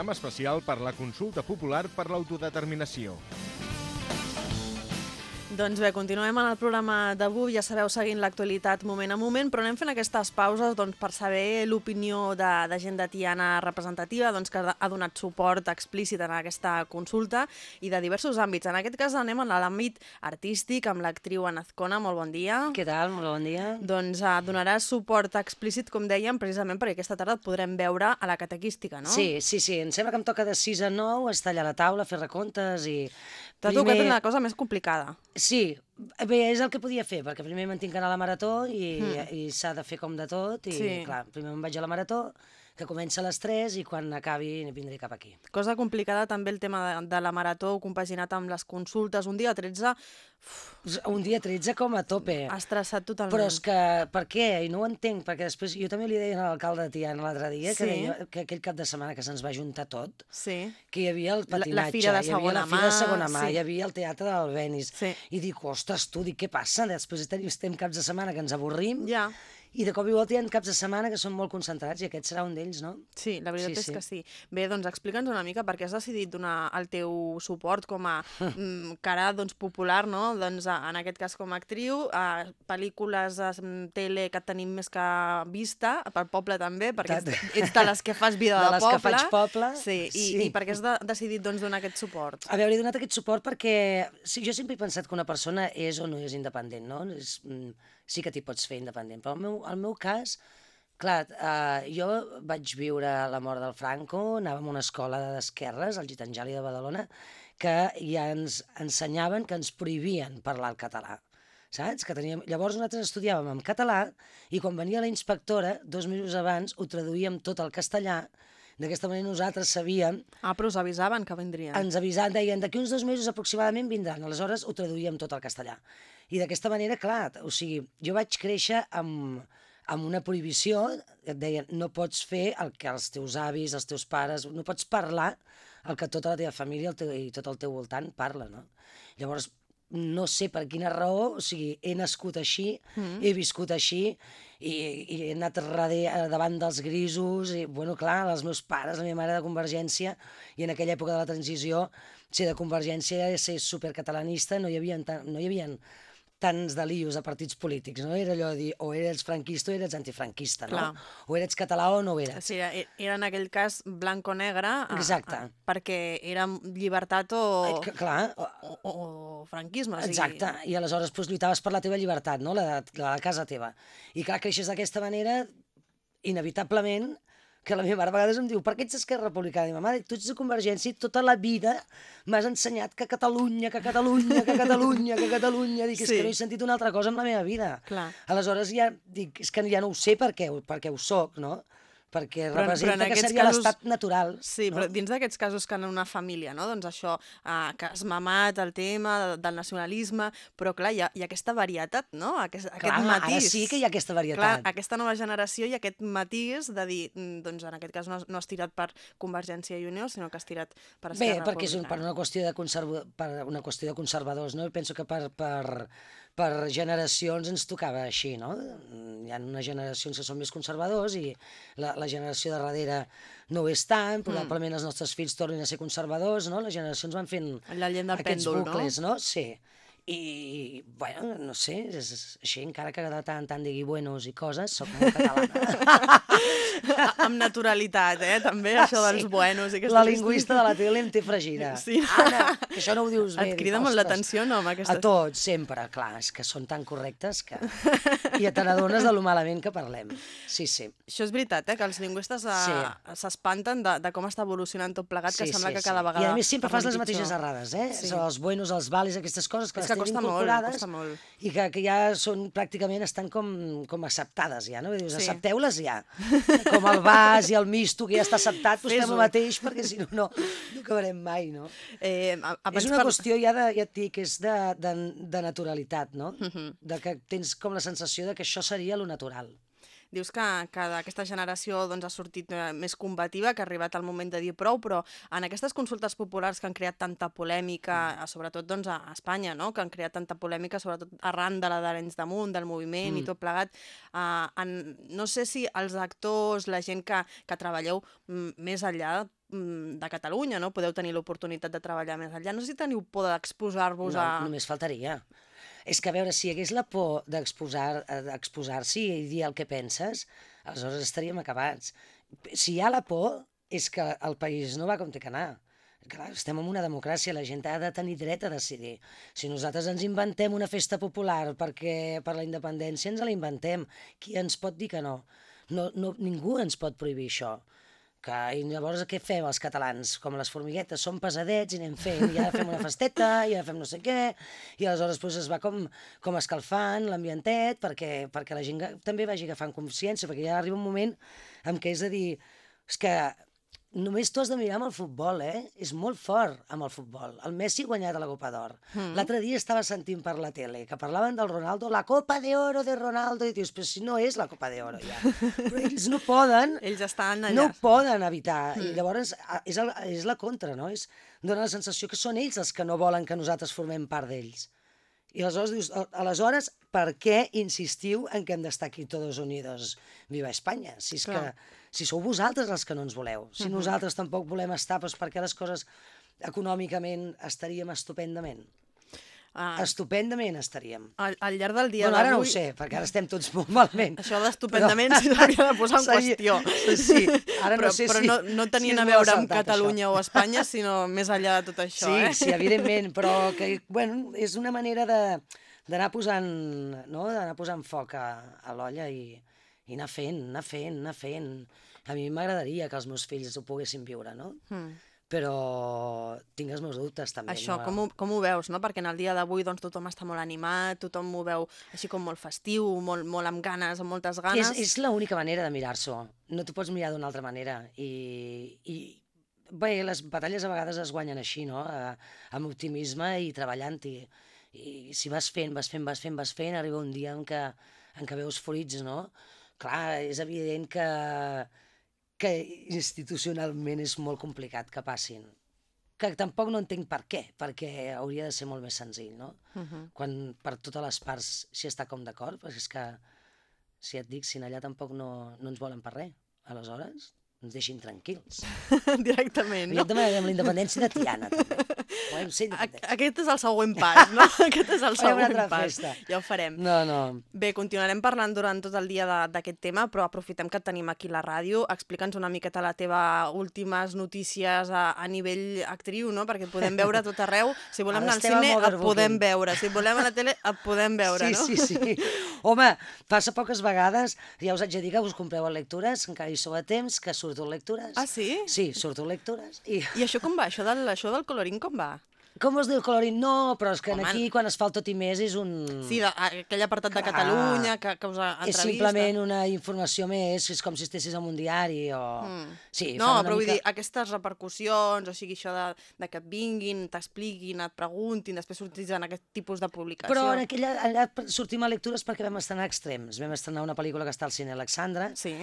programa especial per la consulta popular per l'autodeterminació. Doncs bé, continuem en el programa d'avui, ja sabeu, seguint l'actualitat moment a moment, però anem fent aquestes pauses doncs, per saber l'opinió de, de gent de Tiana representativa doncs, que ha donat suport explícit en aquesta consulta i de diversos àmbits. En aquest cas anem en l'àmbit artístic amb l'actriu Anazcona, molt bon dia. Què tal? Molt bon dia. Doncs uh, donarà suport explícit, com dèiem, precisament perquè aquesta tarda et podrem veure a la catequística, no? Sí, sí, sí. Em sembla que em toca de 6 a 9 estar allà a la taula, fer recomptes i... T'ha tocat una cosa més complicada. Sí, bé, és el que podia fer, perquè primer me'n tinc que anar a la marató i, mm. i s'ha de fer com de tot, i Sí. clar, primer me'n vaig a la marató, que comença a les 3 i quan acabi vindré cap aquí. Cosa complicada també el tema de, de la marató compaginat amb les consultes. Un dia 13 Un dia 13 com a tope. estressat totalment. Però és que, per què? I no ho entenc, perquè després jo també li deia a l'alcalde de Tiana l'altre dia que, Sí. deia, que aquell cap de setmana que se'ns va juntar tot, Sí. que hi havia el La- la patinatge, fira de hi havia la fira de segona mà, sí. hi havia el teatre del Benis. Sí. I dic, ostres, tu, dic, què passa? Després tenim, estem caps de setmana que ens avorrim, Ja. I de cop i volta hi ha caps de setmana que són molt concentrats, i aquest serà un d'ells, no? Sí, la veritat Sí, és sí. que sí. Bé, doncs explica'ns una mica per què has decidit donar el teu suport com a mm, cara doncs, popular, no? Doncs, a- en aquest cas com a actriu, a pel·lícules a mm, tele que tenim més que vista, pel poble també, perquè ets, ets de les que fas vida de, De les que poble. faig poble, Sí, i, sí. i per què has de, decidit doncs, donar aquest suport? A veure, he donat aquest suport perquè sí, jo sempre he pensat que una persona és o no és independent, no? És, mm, sí que t'hi pots fer independent, però el meu, el meu cas, clar, eh, jo vaig viure la mort del Franco, anàvem a una escola d'esquerres, al Gitangeli de Badalona, que ja ens ensenyaven que ens prohibien parlar el català saps? Que teníem... Llavors nosaltres estudiàvem en català i quan venia la inspectora, dos mesos abans, ho traduïem tot al castellà. D'aquesta manera nosaltres sabíem Ah, però us avisaven que vindrien. ens avisaven, deien, d'aquí uns dos mesos aproximadament vindran, aleshores ho traduïem tot al castellà. I d'aquesta manera, clar, o sigui, jo vaig créixer amb, amb una prohibició, et deien, no pots fer el que els teus avis, els teus pares, no pots parlar el que tota la teva família el teu, i tot el teu voltant parla, no? Llavors, no sé per quina raó, o sigui, he nascut així, mm. he viscut així, i, i he anat darrere, davant dels grisos, i, bueno, clar, els meus pares, la meva mare de Convergència, i en aquella època de la transició, ser de Convergència, ser supercatalanista, no hi havia, no hi havia tants delius a partits polítics, no? Era allò de dir, o eres franquista o eres antifranquista, no? Clar. O eres català o no ho O eres. sigui, era, era en aquell cas blanc-negre a- Exacte. a- perquè era llibertat o, Eh, que- Clar, o- o, o franquisme. O sigui, Exacte, i aleshores doncs, lluitaves per la teva llibertat, no? la, de, la de casa teva. I clar, creixes d'aquesta manera, inevitablement, que la meva mare a vegades em diu per què ets d'Esquerra Republicana? I ma mare, tu ets de Convergència i tota la vida m'has ensenyat que Catalunya, que Catalunya, que Catalunya, que Catalunya... Dic, és Sí. que no he sentit una altra cosa en la meva vida. Clar. Aleshores ja dic, és que ja no ho sé per què, per què ho soc, no? Perquè Però- però representa en que seria casos- l'estat natural. Sí, no? però dins d'aquests casos que en una família, no? doncs això, eh, que has mamat el tema de, del nacionalisme, però clar, hi ha, hi ha aquesta varietat, no? Aquest, aquest Clar, matís. ara sí que hi ha aquesta varietat. Clar, aquesta nova generació i aquest matís de dir, mm, doncs en aquest cas no no has tirat per Convergència i Unió, sinó que has tirat per Bé, Esquerra perquè és un, per, una qüestió de conserva, per una qüestió de conservadors, no? I penso que per, per, per generacions ens tocava així, no? Hi ha unes generacions que són més conservadors i la, la generació de darrere no ho és tant, probablement els nostres fills tornin a ser conservadors, no? Les generacions van fent La llet del aquests pèndol, no? bucles, no? Sí. I, bueno, no sé, és, és així, encara que de tant en tant digui buenos i coses, sóc molt catalana. Amb naturalitat, eh? També, això dels Sí. buenos i La lingüista de la tele em té fregida. Sí. Anna, que això no ho dius bé. Et Dic, crida molt "Ostres". l'atenció, no, amb aquestes... A tots, sempre, clar, és que són tan correctes que... I te n'adones de lo malament que parlem. Sí, sí. Això és veritat, eh? que els lingüistes eh, s'espanten de, de com està evolucionant tot plegat, que sí, sembla sí, que cada sí. vegada... I a més sempre fas les mateixes pitjor. errades, eh? Sí. Sí. Els buenos, els vales, aquestes coses que És les que molt, incorporades costa molt. i que, que ja són pràcticament estan com, com acceptades ja, no? Dius, Sí. accepteu-les ja. Com el vas i el misto que ja està acceptat, doncs fem el mateix perquè si no, no, no acabarem mai, no? Eh, És una par- qüestió ja de, ja et dic, és de, de, de naturalitat, no? Mhm. De que tens com la sensació de que això seria lo natural. Dius que, que d'aquesta generació doncs, ha sortit eh, més combativa, que ha arribat el moment de dir prou, però en aquestes consultes populars que han creat tanta polèmica, mm. sobretot doncs, a Espanya, no? que han creat tanta polèmica, sobretot arran de la d'Arenys damunt, del moviment mm. i tot plegat, eh, en, no sé si els actors, la gent que, que treballeu més enllà Mm, de Catalunya, no? Podeu tenir l'oportunitat de treballar més enllà. No sé si teniu por d'exposar-vos no, a... només faltaria. És que, a veure, si hi hagués la por d'exposar-s'hi i dir el que penses, aleshores estaríem acabats. Si hi ha la por, és que el país no va com té que anar. Clar, estem en una democràcia, la gent ha de tenir dret a decidir. Si nosaltres ens inventem una festa popular perquè per la independència ens la inventem, qui ens pot dir que no? no, no ningú ens pot prohibir això que, I llavors què fem els catalans? Com les formiguetes, som pesadets i anem fent, i ara fem una festeta, i ara fem no sé què, i aleshores pues, es va com, com escalfant l'ambientet perquè, perquè la gent també vagi agafant consciència, perquè ja arriba un moment en què és a dir, és que Només tu has de mirar amb el futbol, eh? És molt fort amb el futbol. El Messi ha guanyat la Copa d'Or. Mm. L'altre dia estava sentint per la tele que parlaven del Ronaldo, la Copa de Oro de Ronaldo, i dius, però si no és la Copa de Oro ja. Però ells no poden... ells estan allà. No poden evitar. Mm. I llavors és, el, és la contra, no? És, dona la sensació que són ells els que no volen que nosaltres formem part d'ells. I aleshores dius, aleshores, per què insistiu en que hem d'estar aquí tots unidos? Viva Espanya! Si és Clar. que si sou vosaltres els que no ens voleu, si uh -huh. nosaltres tampoc volem estar, doncs perquè les coses econòmicament estaríem estupendament. Ah. Estupendament estaríem. Al, al llarg del dia bueno, ara no ho sé, perquè ara estem tots molt malament. Això d'estupendament però... s'hauria de posar en qüestió. Sí, ara però, no sé però si... no, no tenien si a veure amb Catalunya això. o Espanya, sinó més enllà de tot això, sí, eh? Sí, evidentment, però que, bueno, és una manera de d'anar posant, no? d'anar posant foc a, a l'olla i, i anar fent, anar fent, anar fent. A mi m'agradaria que els meus fills ho poguessin viure, no? Mm. Però tinc els meus dubtes també. Això, no? com, ho, com ho veus, no? Perquè en el dia d'avui doncs, tothom està molt animat, tothom ho veu així com molt festiu, molt, molt amb ganes, amb moltes ganes. És, és l'única manera de mirar-s'ho. No t'ho pots mirar d'una altra manera. I, i bé, les batalles a vegades es guanyen així, no? amb optimisme i treballant-hi. I si vas fent, vas fent, vas fent, vas fent, arriba un dia en què, en què veus fruits, no? clar, és evident que, que institucionalment és molt complicat que passin. Que tampoc no entenc per què, perquè hauria de ser molt més senzill, no? Uh -huh. Quan per totes les parts s'hi està com d'acord, perquè és que, si et dic, si allà tampoc no, no ens volen per res, aleshores ens deixin tranquils. Directament, no? Jo demanarem la independència de Tiana, també. Aquest és el següent pas, no? Aquest és el següent pas. Festa. Ja ho farem. No, no. Bé, continuarem parlant durant tot el dia d'aquest tema, però aprofitem que tenim aquí la ràdio. Explica'ns una miqueta la teva últimes notícies a, a nivell actriu, no? Perquè podem veure tot arreu. Si volem anar al cine, et podem veure. Si volem a la tele, et podem veure, sí, no? Sí, sí, sí. Home, passa poques vegades, ja us haig de dir que us compreu a lectures, encara hi sou a temps, que surto lectures. Ah, sí? Sí, surto lectures. I... I això com va? Això del, això del coloring com va? Com es diu colorit? No, però és que Home, aquí, quan es fa el tot i més, és un... Sí, de, aquell apartat Clar, de Catalunya que, que us entrevista. És simplement una informació més, és com si estessis en un diari o... Mm. Sí, no, però mica... vull dir, aquestes repercussions, o sigui, això de, de que et vinguin, t'expliquin, et preguntin, després sortis en aquest tipus de publicació. Però en aquella, allà sortim a lectures perquè vam estrenar extrems. Vam estrenar una pel·lícula que està al cine Alexandra. Sí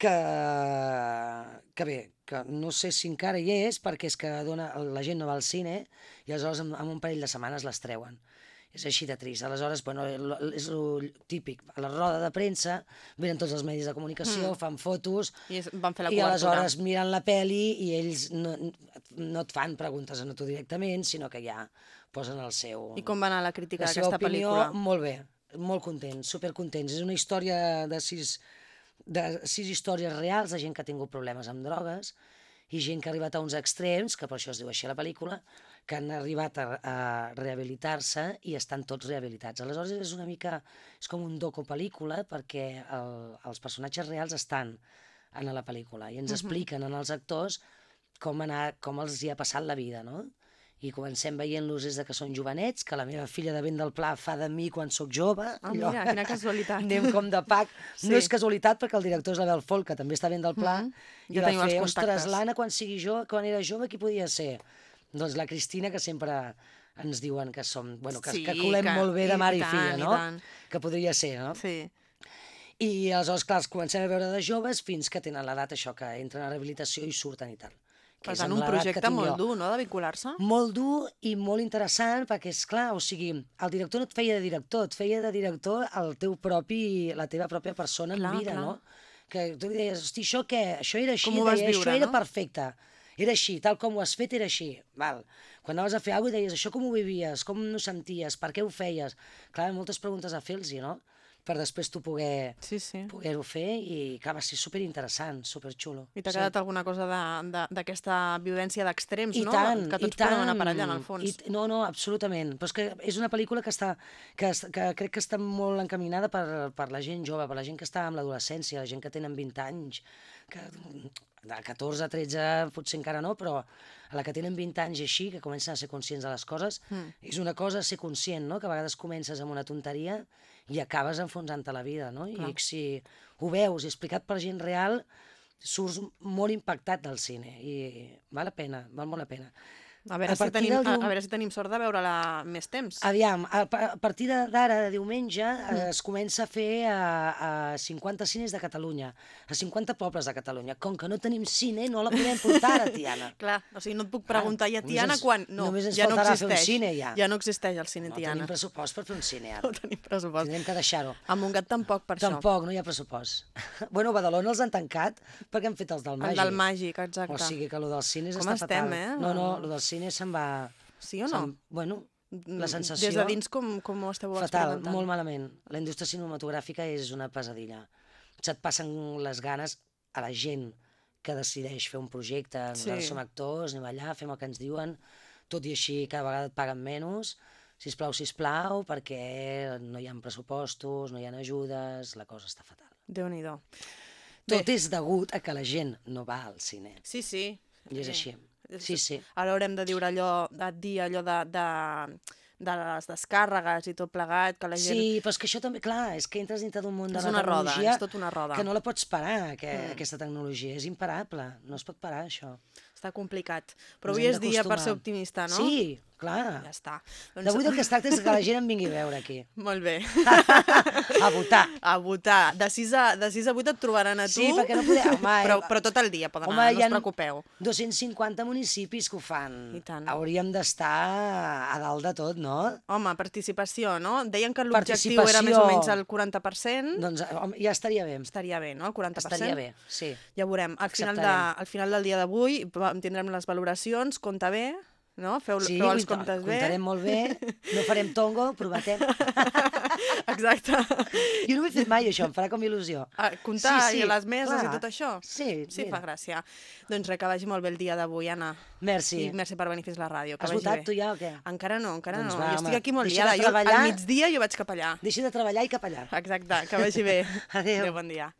que, que bé, que no sé si encara hi és, perquè és que dona, la gent no va al cine i aleshores en, en un parell de setmanes les treuen. És així de trist. Aleshores, bueno, és el típic. A la roda de premsa venen tots els medis de comunicació, mm. fan fotos... I van fer la I aleshores miren la peli i ells no, no et fan preguntes a tu directament, sinó que ja posen el seu... I com va anar la crítica d'aquesta pel·lícula? Molt bé, molt contents, supercontents. És una història de sis de sis històries reals de gent que ha tingut problemes amb drogues i gent que ha arribat a uns extrems, que per això es diu així la pel·lícula, que han arribat a, a rehabilitar-se i estan tots rehabilitats. Aleshores és una mica, és com un docu-pel·lícula perquè el, els personatges reals estan en la pel·lícula i ens uh -huh. expliquen en els actors com, anar, com els hi ha passat la vida, no? I comencem veient-los des de que són jovenets, que la meva filla de vent del Pla fa de mi quan sóc jove. Ah, mira, allò, quina casualitat. Anem com de pac. Sí. No és casualitat perquè el director és l'Abel Folk, que també està vent del Pla, mm -hmm. i va fer, ostres, l'Anna quan, sigui jo, quan era jove, qui podia ser? Doncs la Cristina, que sempre ens diuen que som, bueno, que, sí, que colem que, molt bé de mare i, i tant, filla, no? I que podria ser, no? Sí. I aleshores, clar, els comencem a veure de joves fins que tenen l'edat això, que entren a rehabilitació i surten i tal. Per tant, un projecte molt dur, no?, de vincular-se. Molt dur i molt interessant, perquè, és clar, o sigui, el director no et feia de director, et feia de director el teu propi, la teva pròpia persona Clar, en vida, clar. no? Que tu deies, hosti, això què? Això era així, ho deia, viure, això era no? perfecte. Era així, tal com ho has fet era així. Val. Quan anaves a fer alguna cosa deies, això com ho vivies, com no senties, per què ho feies? Clar, moltes preguntes a fer-los, no? Per després tu poder Sí, sí. poder-ho fer i clar, va ser superinteressant, superxulo. I t'ha Sí. quedat alguna cosa de- de- d'aquesta violència d'extrems, no? tant, que tots podem anar per allà, en el fons. I, no, no, absolutament. Però és que és una pel·lícula que, està, que, que crec que està molt encaminada per, per la gent jove, per la gent que està amb l'adolescència, la gent que tenen 20 anys, que de 14 a 13 potser encara no, però a la que tenen 20 anys i així, que comencen a ser conscients de les coses, mm. és una cosa ser conscient, no? que a vegades comences amb una tonteria i acabes enfonsant-te la vida, no? Clar. I si ho veus explicat per gent real, surts molt impactat del cine i val la pena, val molt la pena. A veure, a si tenim, del a, dium- a veure si tenim sort de veure-la més temps. Aviam, a, a partir de- d'ara, de diumenge, mm. es comença a fer a, a 50 cines de Catalunya, a 50 pobles de Catalunya. Com que no tenim cine, no la podem portar a Tiana. Clar, o sigui, no et puc preguntar, i a només Tiana ens- quan? No, només ens ja no faltarà fer un existeix. cine, ja. Ja no existeix el cine No Tiana. tenim pressupost per fer un cine, ara. No tenim pressupost. Tindrem que deixar-ho. A Montgat tampoc, per això. Tampoc, no hi ha pressupost. bueno, a Badalona els han tancat perquè han fet els del El Màgic. del Màgic, exacte. O sigui que el dels cines Com està estem, fatal. eh? No, no, el del cine se'n va... Sí o no? Bueno, la sensació... Des de dins com, com ho esteu Fatal, molt malament. La indústria cinematogràfica és una pesadilla. Se't passen les ganes a la gent que decideix fer un projecte. Nosaltres Sí. som actors, anem allà, fem el que ens diuen, tot i així cada vegada et paguen menys. Sisplau, sisplau, perquè no hi ha pressupostos, no hi ha ajudes, la cosa està fatal. Déu-n'hi-do. Tot és degut a que la gent no va al cine. Sí, sí. I és així. Sí, sí. Ara haurem de dir allò, de dir allò de, de, de les descàrregues i tot plegat, que la gent... Sí, però és que això també, clar, és que entres dintre d'un món de És una roda, és tot una roda. que no la pots parar, que, mm. aquesta tecnologia. És imparable, no es pot parar, això. Està complicat. Però Ens avui és dia per ser optimista, no? Sí, clar. Ja està. D'avui del que es tracta és que la gent em vingui a veure aquí. Molt bé. A votar. A votar. De 6 a, de 6 a 8 et trobaran a tu. Sí, perquè no podem... Home, Però, però tot el dia poden Home, anar, no us preocupeu. 250 municipis que ho fan. I tant. Hauríem d'estar a dalt de tot, no? Home, participació, no? Deien que l'objectiu era més o menys el 40%. Doncs home, ja estaria bé. Estaria bé, no? El 40%. Estaria bé, sí. Ja veurem. Al final, de, al final del dia d'avui tindrem les valoracions, compta bé, no? Feu, Sí, feu els comptes bé. comptarem molt bé, no farem tongo, prometem. Exacte. Jo no ho he fet mai, això, em farà com il·lusió. Ah, comptar Sí, sí, i les meses clar. i tot això? Sí, Sí, mira. fa gràcia. Doncs res, que vagi molt bé el dia d'avui, Anna. Merci. I merci per venir fins la ràdio. Que Has votat bé. tu ja o què? Encara no, encara Doncs no. va, jo estic aquí molt liada. Jo, al migdia jo vaig cap allà. Deixi de treballar i cap allà. Exacte, que vagi bé. Adéu. Adéu, bon dia.